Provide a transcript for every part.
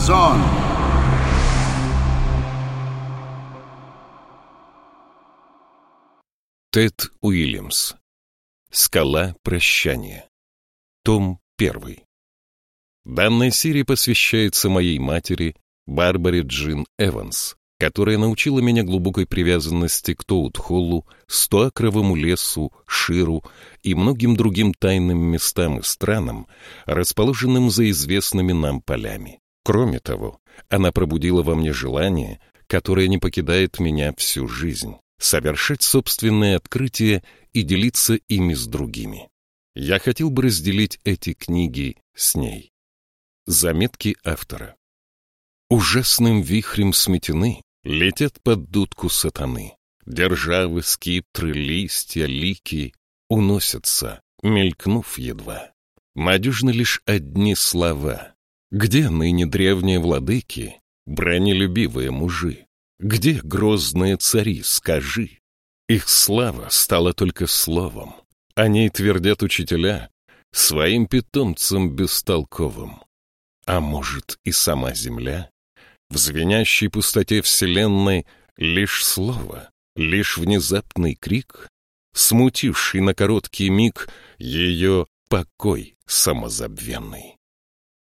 Фанзон. Тед Уильямс. Скала прощания. Том 1. Данная серия посвящается моей матери, Барбаре Джин Эванс, которая научила меня глубокой привязанности к Тоутхоллу, Стоакровому лесу, Ширу и многим другим тайным местам и странам, расположенным за известными нам полями. Кроме того, она пробудила во мне желание, которое не покидает меня всю жизнь совершать собственные открытия и делиться ими с другими. Я хотел бы разделить эти книги с ней. Заметки автора. Ужасным вихрем сметены летят под дудку сатаны. Державы, скиптры, листья, лики уносятся, мелькнув едва. Надежны лишь одни слова. Где ныне древние владыки, бронелюбивые мужи? Где грозные цари, скажи? Их слава стала только словом. О ней твердят учителя своим питомцам бестолковым. А может, и сама земля? В звенящей пустоте вселенной лишь слово, лишь внезапный крик, смутивший на короткий миг ее покой самозабвенный.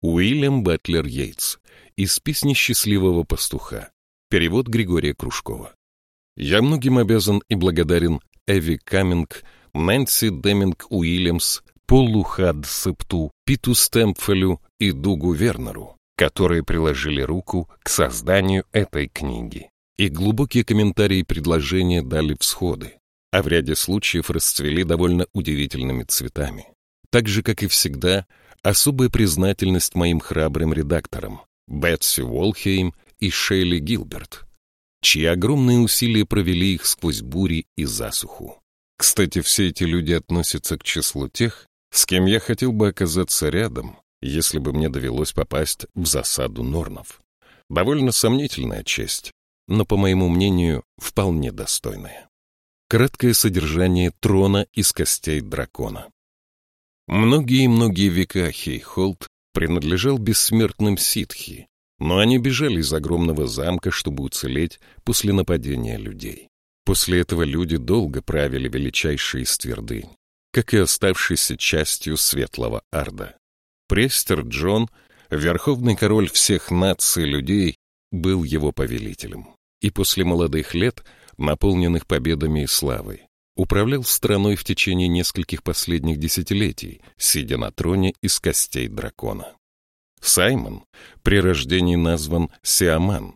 Уильям Батлер Йейтс из песни «Счастливого пастуха». Перевод Григория Кружкова. Я многим обязан и благодарен Эви Каминг, Нэнси Деминг Уильямс, Полу Хадсепту, Питу Стэмпфелю и Дугу Вернеру, которые приложили руку к созданию этой книги. И глубокие комментарии и предложения дали всходы, а в ряде случаев расцвели довольно удивительными цветами. Так же, как и всегда, особая признательность моим храбрым редакторам Бетси Уолхейм и Шейли Гилберт, чьи огромные усилия провели их сквозь бури и засуху. Кстати, все эти люди относятся к числу тех, с кем я хотел бы оказаться рядом, если бы мне довелось попасть в засаду Норнов. Довольно сомнительная честь, но, по моему мнению, вполне достойная. Краткое содержание трона из костей дракона. Многие-многие века Хейхолд принадлежал бессмертным ситхи, но они бежали из огромного замка, чтобы уцелеть после нападения людей. После этого люди долго правили величайшие из как и оставшейся частью Светлого Арда. Престер Джон, верховный король всех наций людей, был его повелителем. И после молодых лет, наполненных победами и славой, управлял страной в течение нескольких последних десятилетий, сидя на троне из костей дракона. Саймон при рождении назван Сиаман.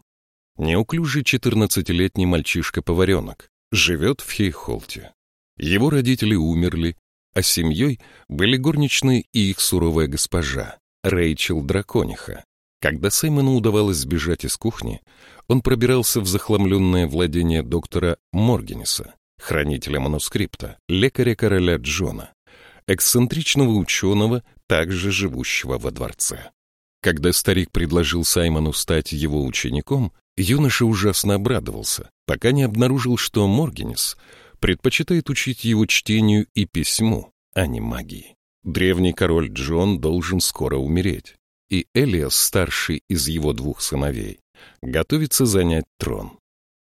Неуклюжий четырнадцатилетний мальчишка-поваренок, живет в Хейхолте. Его родители умерли, а семьей были горничные и их суровая госпожа, Рэйчел Дракониха. Когда Саймону удавалось сбежать из кухни, он пробирался в захламленное владение доктора Моргенеса, хранителя манускрипта, лекаря короля Джона, эксцентричного ученого, также живущего во дворце. Когда старик предложил Саймону стать его учеником, юноша ужасно обрадовался, пока не обнаружил, что Моргенес предпочитает учить его чтению и письму, а не магии. Древний король Джон должен скоро умереть, и Элиас, старший из его двух сыновей, готовится занять трон.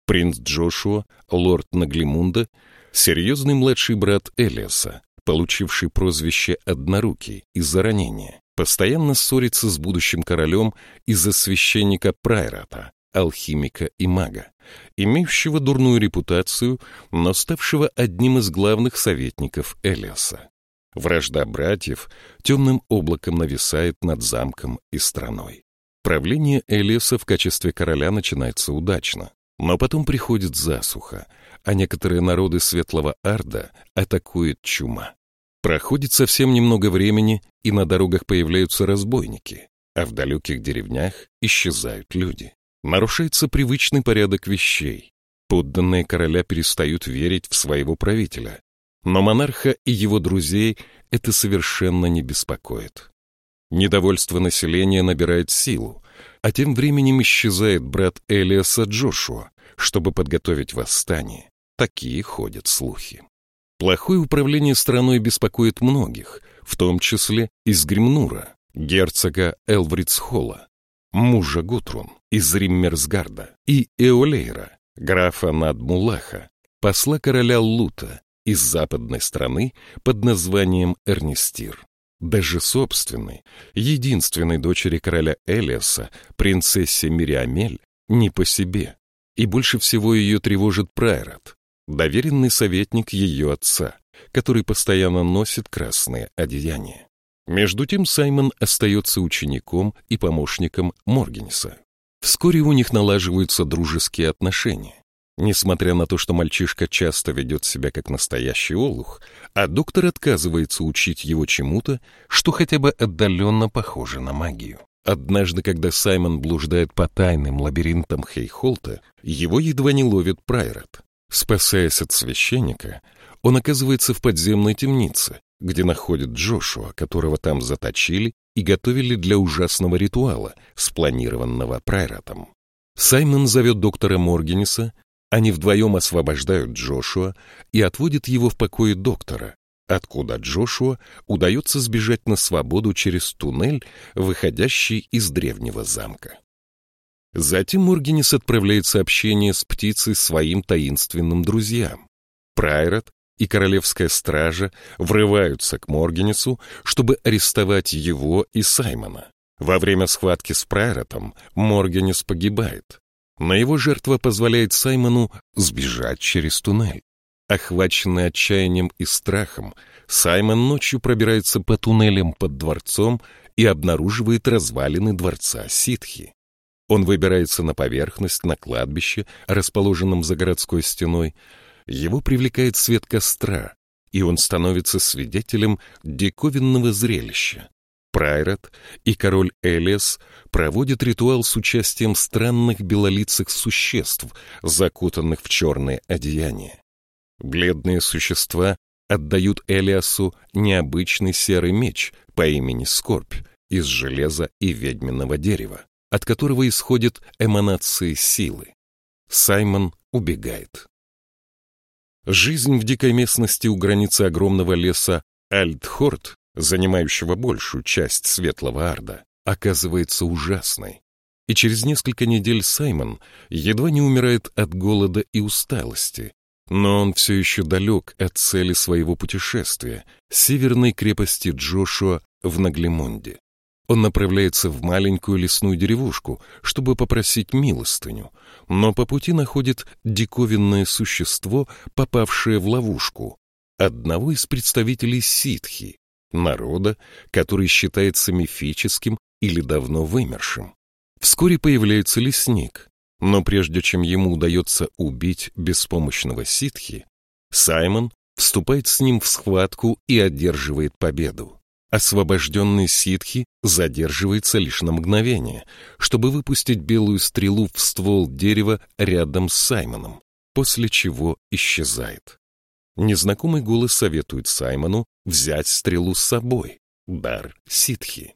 Принц Джошуа, лорд Наглимунда, серьезный младший брат Элиаса, получивший прозвище «Однорукий» из-за ранения, постоянно ссорится с будущим королем из-за священника Прайрата, алхимика и мага, имеющего дурную репутацию, но ставшего одним из главных советников Элиаса. Вражда братьев темным облаком нависает над замком и страной. Правление Элиаса в качестве короля начинается удачно, но потом приходит засуха, а некоторые народы Светлого Арда атакует чума. Проходит совсем немного времени, и на дорогах появляются разбойники, а в далеких деревнях исчезают люди. Нарушается привычный порядок вещей. Подданные короля перестают верить в своего правителя. Но монарха и его друзей это совершенно не беспокоит. Недовольство населения набирает силу, а тем временем исчезает брат Элиаса Джошуа, чтобы подготовить восстание. Такие ходят слухи. Плохое управление страной беспокоит многих, в том числе из Гримнура, герцога Элврицхола. мужа Гутрун из Риммерсгарда, и Эолейра, графа Надмулаха, посла короля Лута из западной страны под названием Эрнистир. Даже собственной, единственной дочери короля Элиаса, принцессе Мириамель, не по себе. И больше всего ее тревожит Прайрат, доверенный советник ее отца, который постоянно носит красные одеяния. Между тем Саймон остается учеником и помощником Моргенса. Вскоре у них налаживаются дружеские отношения. Несмотря на то, что мальчишка часто ведет себя как настоящий олух, а доктор отказывается учить его чему-то, что хотя бы отдаленно похоже на магию. Однажды, когда Саймон блуждает по тайным лабиринтам Хейхолта, его едва не ловит Прайрат. Спасаясь от священника, он оказывается в подземной темнице, где находит Джошуа, которого там заточили и готовили для ужасного ритуала, спланированного Прайратом. Саймон зовет доктора Моргенеса, они вдвоем освобождают Джошуа и отводят его в покое доктора, откуда Джошуа удается сбежать на свободу через туннель, выходящий из древнего замка. Затем Моргенес отправляет сообщение с птицей своим таинственным друзьям. Прайрат и королевская стража врываются к Моргенесу, чтобы арестовать его и Саймона. Во время схватки с Прайратом Моргенес погибает, но его жертва позволяет Саймону сбежать через туннель. Охваченный отчаянием и страхом, Саймон ночью пробирается по туннелям под дворцом и обнаруживает развалины дворца ситхи. Он выбирается на поверхность, на кладбище, расположенном за городской стеной. Его привлекает свет костра, и он становится свидетелем диковинного зрелища. Прайрат и король Элиас проводят ритуал с участием странных белолицых существ, закутанных в черные одеяния. Бледные существа отдают Элиасу необычный серый меч по имени Скорбь из железа и ведьминого дерева, от которого исходят эманации силы. Саймон убегает. Жизнь в дикой местности у границы огромного леса Альтхорт занимающего большую часть Светлого Арда, оказывается ужасной. И через несколько недель Саймон едва не умирает от голода и усталости, но он все еще далек от цели своего путешествия — северной крепости Джошуа в Наглемонде. Он направляется в маленькую лесную деревушку, чтобы попросить милостыню, но по пути находит диковинное существо, попавшее в ловушку, одного из представителей ситхи, народа, который считается мифическим или давно вымершим. Вскоре появляется лесник, но прежде чем ему удается убить беспомощного ситхи, Саймон вступает с ним в схватку и одерживает победу. Освобожденный ситхи задерживается лишь на мгновение, чтобы выпустить белую стрелу в ствол дерева рядом с Саймоном, после чего исчезает. Незнакомый голос советует Саймону взять стрелу с собой. Дар ситхи.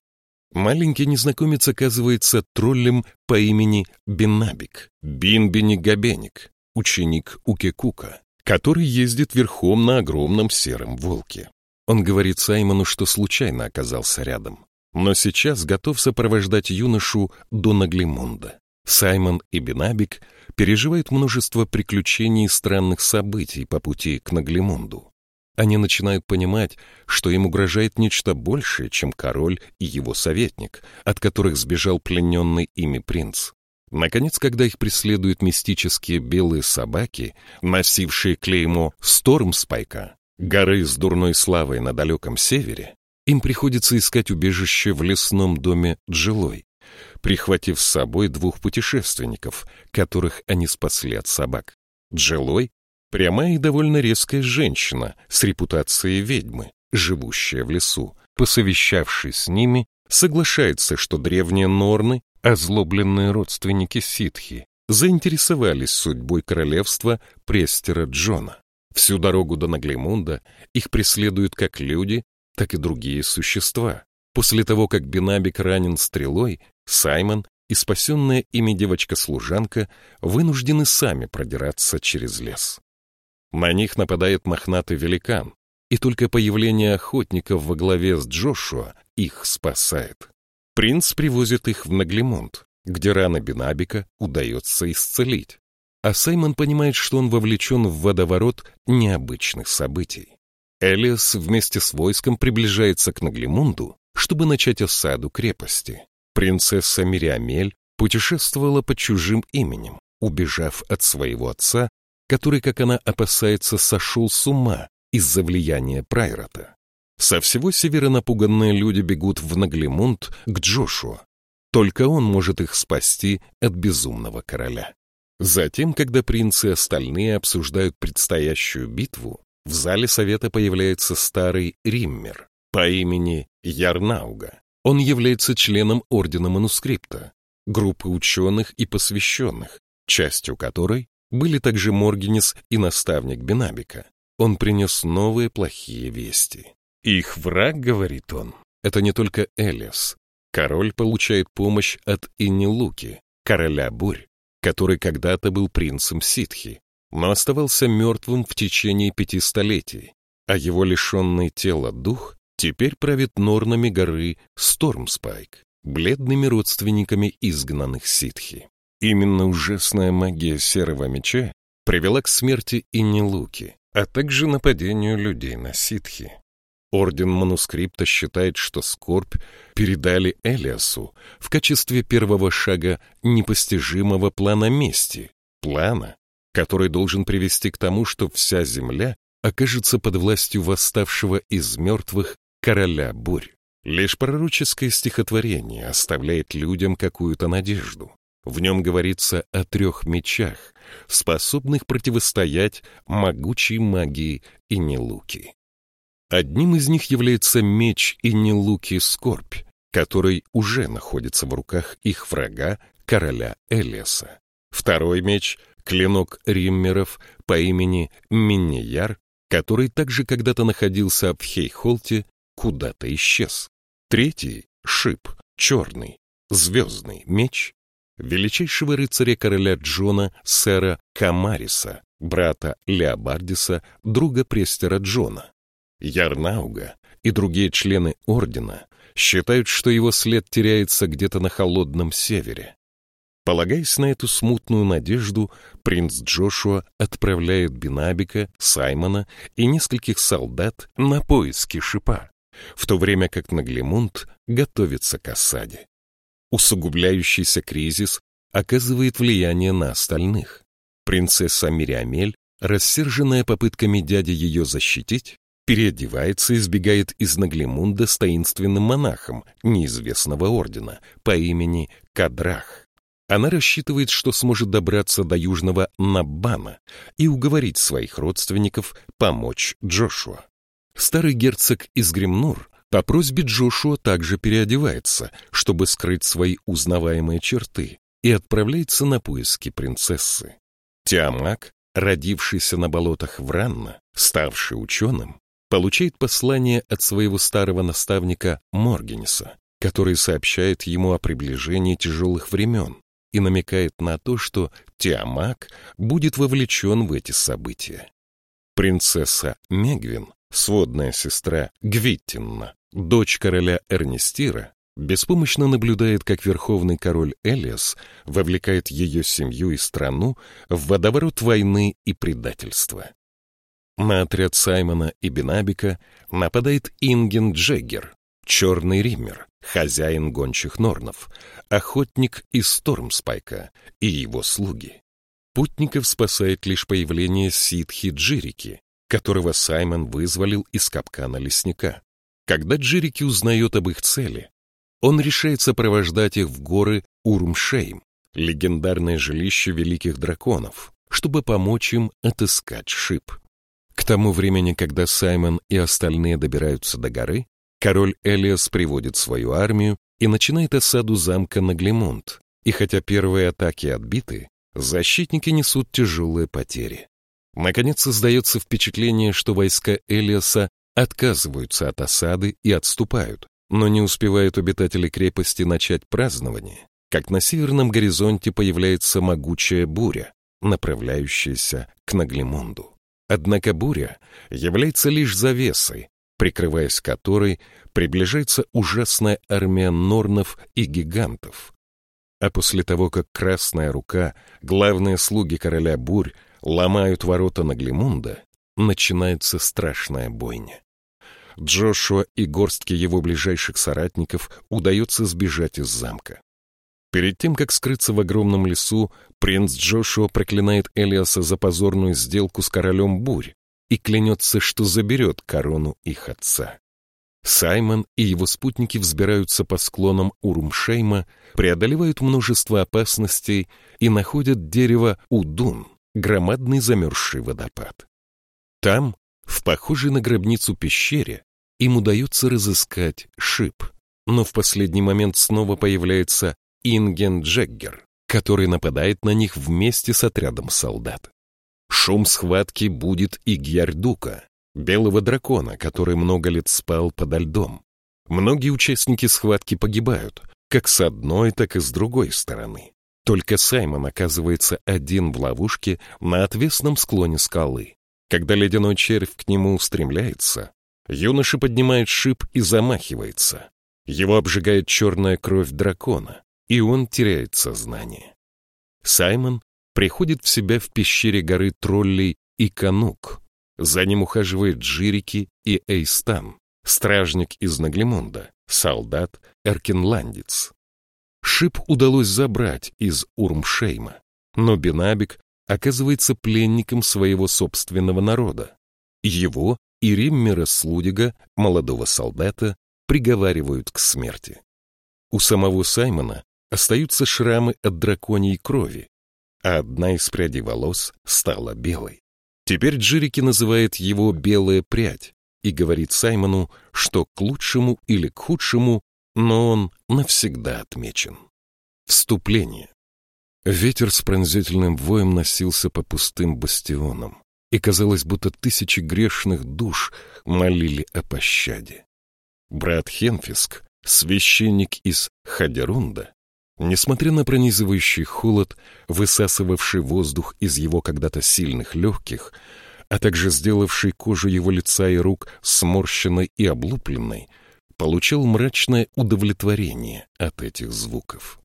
Маленький незнакомец оказывается троллем по имени Бенабик, Бинбини Габеник, ученик Укекука, который ездит верхом на огромном сером волке. Он говорит Саймону, что случайно оказался рядом, но сейчас готов сопровождать юношу до Наглимунда. Саймон и Бенабик переживают множество приключений и странных событий по пути к Наглимунду. Они начинают понимать, что им угрожает нечто большее, чем король и его советник, от которых сбежал плененный ими принц. Наконец, когда их преследуют мистические белые собаки, носившие клеймо Стормспайка, горы с дурной славой на далеком севере, им приходится искать убежище в лесном доме Джилой, прихватив с собой двух путешественников, которых они спасли от собак. Джилой — прямая и довольно резкая женщина с репутацией ведьмы, живущая в лесу. Посовещавшись с ними, соглашается, что древние норны, озлобленные родственники ситхи, заинтересовались судьбой королевства престера Джона. Всю дорогу до Наглимунда их преследуют как люди, так и другие существа. После того, как Бенабик ранен стрелой, Саймон и спасенная ими девочка-служанка вынуждены сами продираться через лес. На них нападает мохнатый великан, и только появление охотников во главе с Джошуа их спасает. Принц привозит их в Наглимонт, где раны Бенабика удается исцелить. А Саймон понимает, что он вовлечен в водоворот необычных событий. Элиас вместе с войском приближается к Наглимунду, чтобы начать осаду крепости. Принцесса Мириамель путешествовала под чужим именем, убежав от своего отца, который, как она опасается, сошел с ума из-за влияния Прайрота. Со всего севера напуганные люди бегут в Наглимунд к Джошуа. Только он может их спасти от безумного короля. Затем, когда принцы и остальные обсуждают предстоящую битву, в зале совета появляется старый Риммер по имени Ярнауга. Он является членом Ордена Манускрипта, группы ученых и посвященных, частью которой были также Моргенес и наставник Бенабика. Он принес новые плохие вести. Их враг, говорит он, это не только Элиас. Король получает помощь от Иннилуки, короля бурь, который когда-то был принцем Ситхи, но оставался мертвым в течение пяти столетий, а его лишенный тела дух теперь правит норнами горы Стормспайк, бледными родственниками изгнанных ситхи. Именно ужасная магия серого меча привела к смерти Иннилуки, а также нападению людей на ситхи. Орден манускрипта считает, что скорбь передали Элиасу в качестве первого шага непостижимого плана мести, плана, который должен привести к тому, что вся земля окажется под властью восставшего из мертвых короля бурь. Лишь пророческое стихотворение оставляет людям какую-то надежду. В нем говорится о трех мечах, способных противостоять могучей магии и нелуки. Одним из них является меч и нелуки скорбь, который уже находится в руках их врага, короля Элеса. Второй меч клинок риммеров по имени Миннияр, который также когда-то находился в Хейхолте, куда-то исчез. Третий — шип, черный, звездный меч величайшего рыцаря короля Джона, сэра Камариса, брата Леобардиса, друга престера Джона. Ярнауга и другие члены ордена считают, что его след теряется где-то на холодном севере. Полагаясь на эту смутную надежду, принц Джошуа отправляет Бинабика, Саймона и нескольких солдат на поиски шипа, в то время как Наглемунд готовится к осаде. Усугубляющийся кризис оказывает влияние на остальных. Принцесса Мириамель, рассерженная попытками дяди ее защитить, переодевается и сбегает из Наглемунда с таинственным монахом неизвестного ордена по имени Кадрах. Она рассчитывает, что сможет добраться до южного Наббана и уговорить своих родственников помочь Джошуа. Старый герцог из Гремнур по просьбе Джошуа также переодевается, чтобы скрыть свои узнаваемые черты, и отправляется на поиски принцессы. Тиамак, родившийся на болотах Вранна, ставший ученым, получает послание от своего старого наставника Моргенеса, который сообщает ему о приближении тяжелых времен, и намекает на то, что Тиамак будет вовлечен в эти события. Принцесса Мегвин, сводная сестра Гвиттинна, дочь короля Эрнестира, беспомощно наблюдает, как верховный король Элиас вовлекает ее семью и страну в водоворот войны и предательства. На отряд Саймона и Бенабика нападает Инген Джеггер, черный риммер, хозяин гончих норнов, охотник из Стормспайка и его слуги. Путников спасает лишь появление ситхи Джирики, которого Саймон вызволил из капкана лесника. Когда Джирики узнает об их цели, он решает сопровождать их в горы Урмшейм, легендарное жилище великих драконов, чтобы помочь им отыскать шип. К тому времени, когда Саймон и остальные добираются до горы, король Элиас приводит свою армию и начинает осаду замка Наглемонт. И хотя первые атаки отбиты, защитники несут тяжелые потери. Наконец создается впечатление, что войска Элиаса отказываются от осады и отступают, но не успевают обитатели крепости начать празднование, как на северном горизонте появляется могучая буря, направляющаяся к Наглемонду. Однако буря является лишь завесой, прикрываясь которой приближается ужасная армия норнов и гигантов. А после того, как Красная Рука, главные слуги короля Бурь, ломают ворота Наглимунда, начинается страшная бойня. Джошуа и горстке его ближайших соратников удается сбежать из замка. Перед тем, как скрыться в огромном лесу, принц Джошуа проклинает Элиаса за позорную сделку с королем Бурь и клянется, что заберет корону их отца. Саймон и его спутники взбираются по склонам Урумшейма, преодолевают множество опасностей и находят дерево Удун, громадный замерзший водопад. Там, в похожей на гробницу пещере, им удается разыскать шип, но в последний момент снова появляется Инген Джеггер, который нападает на них вместе с отрядом солдат. Шум схватки будет и Гьярдука, белого дракона, который много лет спал подо льдом. Многие участники схватки погибают, как с одной, так и с другой стороны. Только Саймон оказывается один в ловушке на отвесном склоне скалы. Когда ледяной червь к нему устремляется, юноша поднимает шип и замахивается. Его обжигает черная кровь дракона, и он теряет сознание. Саймон приходит в себя в пещере горы троллей и канук. За ним ухаживает Джирики и Эйстан, стражник из Наглимонда, солдат Эркинландец. Шип удалось забрать из Урмшейма, но Бенабик оказывается пленником своего собственного народа. Его и Риммера Слудига, молодого солдата, приговаривают к смерти. У самого Саймона остаются шрамы от драконьей крови, а одна из прядей волос стала белой. Теперь Джирики называет его «белая прядь» и говорит Саймону, что к лучшему или к худшему, но он навсегда отмечен. Вступление. Ветер с пронзительным воем носился по пустым бастионам, и казалось, будто тысячи грешных душ молили о пощаде. Брат Хенфиск, священник из Хадерунда, Несмотря на пронизывающий холод, высасывавший воздух из его когда-то сильных легких, а также сделавший кожу его лица и рук сморщенной и облупленной, получил мрачное удовлетворение от этих звуков.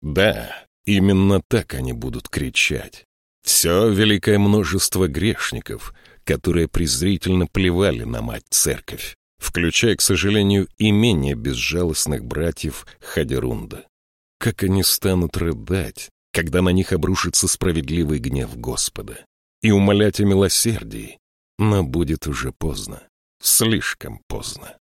Да, именно так они будут кричать. Все великое множество грешников, которые презрительно плевали на мать-церковь, включая, к сожалению, и менее безжалостных братьев Хадерунда. Как они станут рыдать, когда на них обрушится справедливый гнев Господа, и умолять о милосердии, но будет уже поздно, слишком поздно.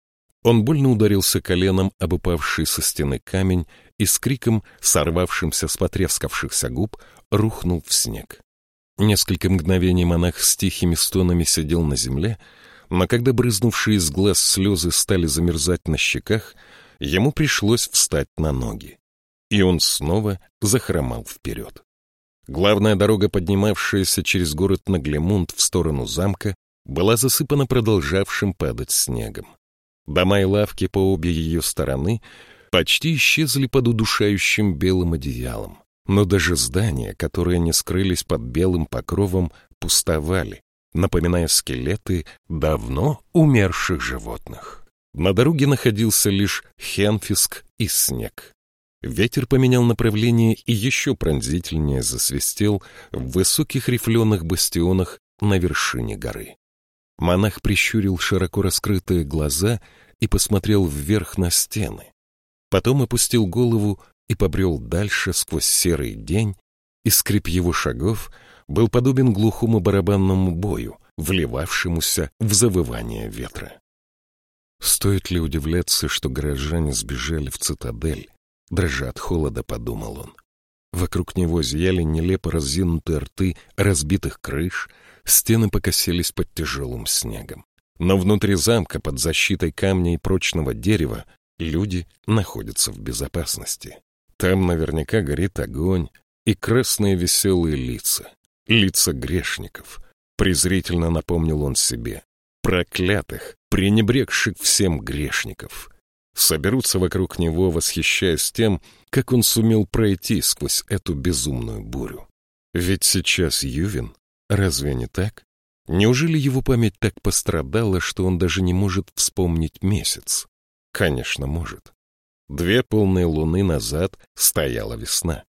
Он больно ударился коленом об упавший со стены камень и с криком, сорвавшимся с потрескавшихся губ, рухнул в снег. Несколько мгновений монах с тихими стонами сидел на земле, но когда брызнувшие из глаз слезы стали замерзать на щеках, ему пришлось встать на ноги и он снова захромал вперед. Главная дорога, поднимавшаяся через город Наглемунд в сторону замка, была засыпана продолжавшим падать снегом. Дома и лавки по обе ее стороны почти исчезли под удушающим белым одеялом, но даже здания, которые не скрылись под белым покровом, пустовали, напоминая скелеты давно умерших животных. На дороге находился лишь Хенфиск и снег. Ветер поменял направление и еще пронзительнее засвистел в высоких рифленых бастионах на вершине горы. Монах прищурил широко раскрытые глаза и посмотрел вверх на стены. Потом опустил голову и побрел дальше сквозь серый день, и скрип его шагов был подобен глухому барабанному бою, вливавшемуся в завывание ветра. Стоит ли удивляться, что горожане сбежали в цитадель, Дрожа от холода, подумал он. Вокруг него зияли нелепо разинутые рты разбитых крыш, стены покосились под тяжелым снегом. Но внутри замка, под защитой камня и прочного дерева, люди находятся в безопасности. Там наверняка горит огонь и красные веселые лица, лица грешников. Презрительно напомнил он себе. Проклятых, пренебрегших всем грешников — соберутся вокруг него, восхищаясь тем, как он сумел пройти сквозь эту безумную бурю. Ведь сейчас Ювин, разве не так? Неужели его память так пострадала, что он даже не может вспомнить месяц? Конечно, может. Две полные луны назад стояла весна.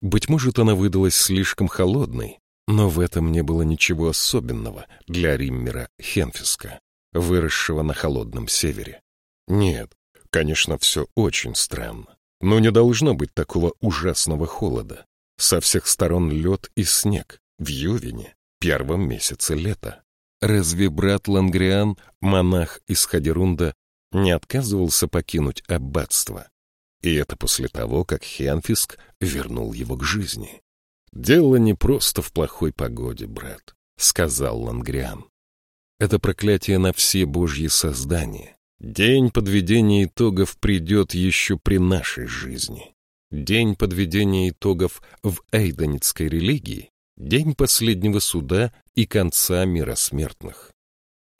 Быть может, она выдалась слишком холодной, но в этом не было ничего особенного для Риммера Хенфиска, выросшего на холодном севере. Нет, конечно, все очень странно, но не должно быть такого ужасного холода. Со всех сторон лед и снег в Ювине, первом месяце лета. Разве брат Лангриан, монах из Хадерунда, не отказывался покинуть аббатство? И это после того, как Хенфиск вернул его к жизни. «Дело не просто в плохой погоде, брат», — сказал Лангриан. «Это проклятие на все божьи создания. День подведения итогов придет еще при нашей жизни. День подведения итогов в эйдонитской религии — день последнего суда и конца мира смертных.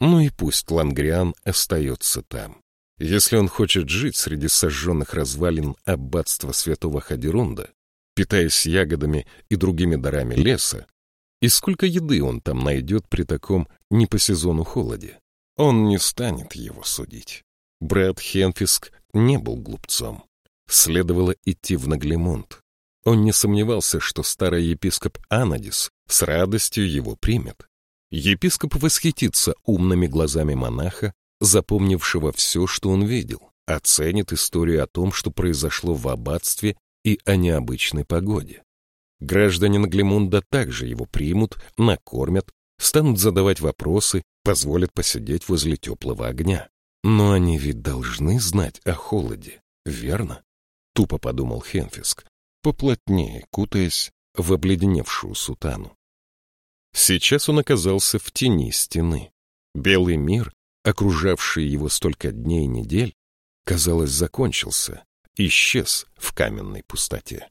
Ну и пусть Лангриан остается там. Если он хочет жить среди сожженных развалин аббатства святого Хадерунда, питаясь ягодами и другими дарами леса, и сколько еды он там найдет при таком не по сезону холоде, он не станет его судить. Брэд Хенфиск не был глупцом. Следовало идти в Наглемонт. Он не сомневался, что старый епископ Анадис с радостью его примет. Епископ восхитится умными глазами монаха, запомнившего все, что он видел, оценит историю о том, что произошло в аббатстве и о необычной погоде. Граждане Наглемунда также его примут, накормят, станут задавать вопросы, позволят посидеть возле теплого огня. Но они ведь должны знать о холоде, верно? Тупо подумал Хенфиск, поплотнее кутаясь в обледеневшую сутану. Сейчас он оказался в тени стены. Белый мир, окружавший его столько дней и недель, казалось, закончился, исчез в каменной пустоте.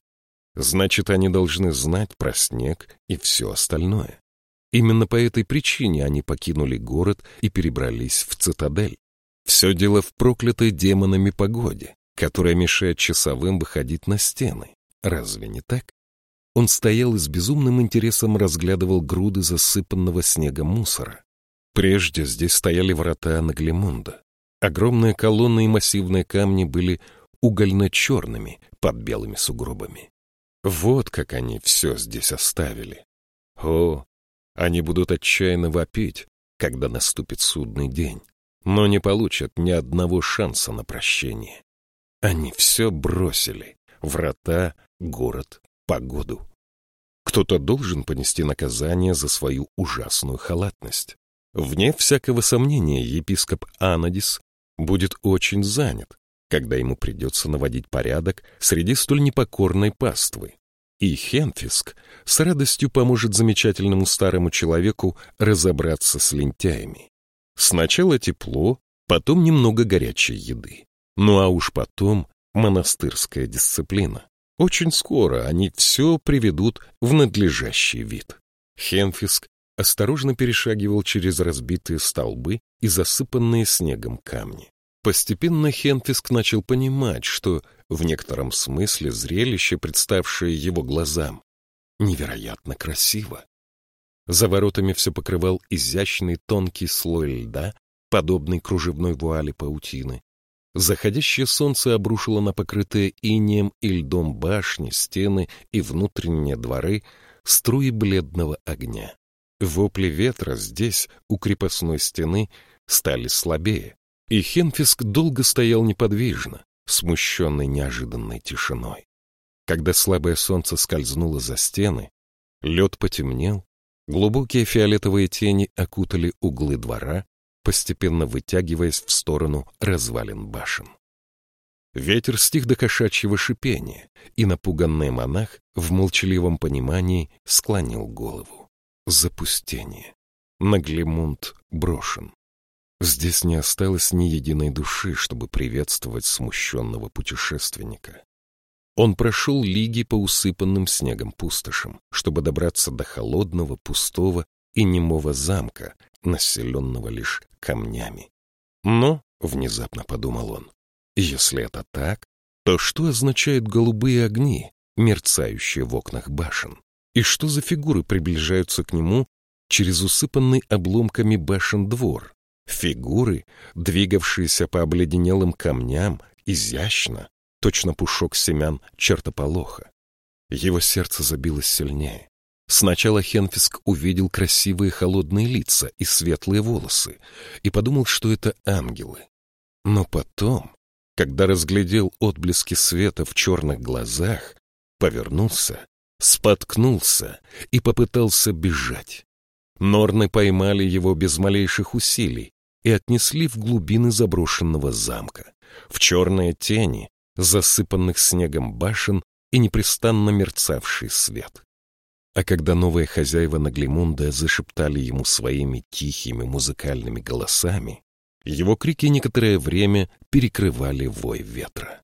Значит, они должны знать про снег и все остальное. Именно по этой причине они покинули город и перебрались в цитадель. Все дело в проклятой демонами погоде, которая мешает часовым выходить на стены. Разве не так? Он стоял и с безумным интересом разглядывал груды засыпанного снегом мусора. Прежде здесь стояли врата Наглемунда. Огромные колонны и массивные камни были угольно-черными под белыми сугробами. Вот как они все здесь оставили. О, они будут отчаянно вопить, когда наступит судный день, но не получат ни одного шанса на прощение. Они все бросили — врата, город, погоду. Кто-то должен понести наказание за свою ужасную халатность. Вне всякого сомнения епископ Анадис будет очень занят, когда ему придется наводить порядок среди столь непокорной паствы. И Хенфиск с радостью поможет замечательному старому человеку разобраться с лентяями. Сначала тепло, потом немного горячей еды. Ну а уж потом монастырская дисциплина. Очень скоро они все приведут в надлежащий вид. Хенфиск осторожно перешагивал через разбитые столбы и засыпанные снегом камни. Постепенно Хенфиск начал понимать, что в некотором смысле зрелище, представшее его глазам, невероятно красиво. За воротами все покрывал изящный тонкий слой льда, подобный кружевной вуали паутины. Заходящее солнце обрушило на покрытые инеем и льдом башни, стены и внутренние дворы струи бледного огня. Вопли ветра здесь, у крепостной стены, стали слабее, и Хенфиск долго стоял неподвижно, смущенный неожиданной тишиной. Когда слабое солнце скользнуло за стены, лед потемнел, глубокие фиолетовые тени окутали углы двора, постепенно вытягиваясь в сторону развалин башен. Ветер стих до кошачьего шипения, и напуганный монах в молчаливом понимании склонил голову. Запустение. Наглемунд брошен. Здесь не осталось ни единой души, чтобы приветствовать смущенного путешественника. Он прошел лиги по усыпанным снегом пустошам, чтобы добраться до холодного, пустого и немого замка, населенного лишь камнями. Но, внезапно подумал он, если это так, то что означают голубые огни, мерцающие в окнах башен? И что за фигуры приближаются к нему через усыпанный обломками башен двор. Фигуры, двигавшиеся по обледенелым камням, изящно, точно пушок семян чертополоха. Его сердце забилось сильнее. Сначала Хенфиск увидел красивые холодные лица и светлые волосы и подумал, что это ангелы. Но потом, когда разглядел отблески света в черных глазах, повернулся, споткнулся и попытался бежать. Норны поймали его без малейших усилий и отнесли в глубины заброшенного замка, в черные тени, засыпанных снегом башен и непрестанно мерцавший свет. А когда новые хозяева Наглимунда зашептали ему своими тихими музыкальными голосами, его крики некоторое время перекрывали вой ветра.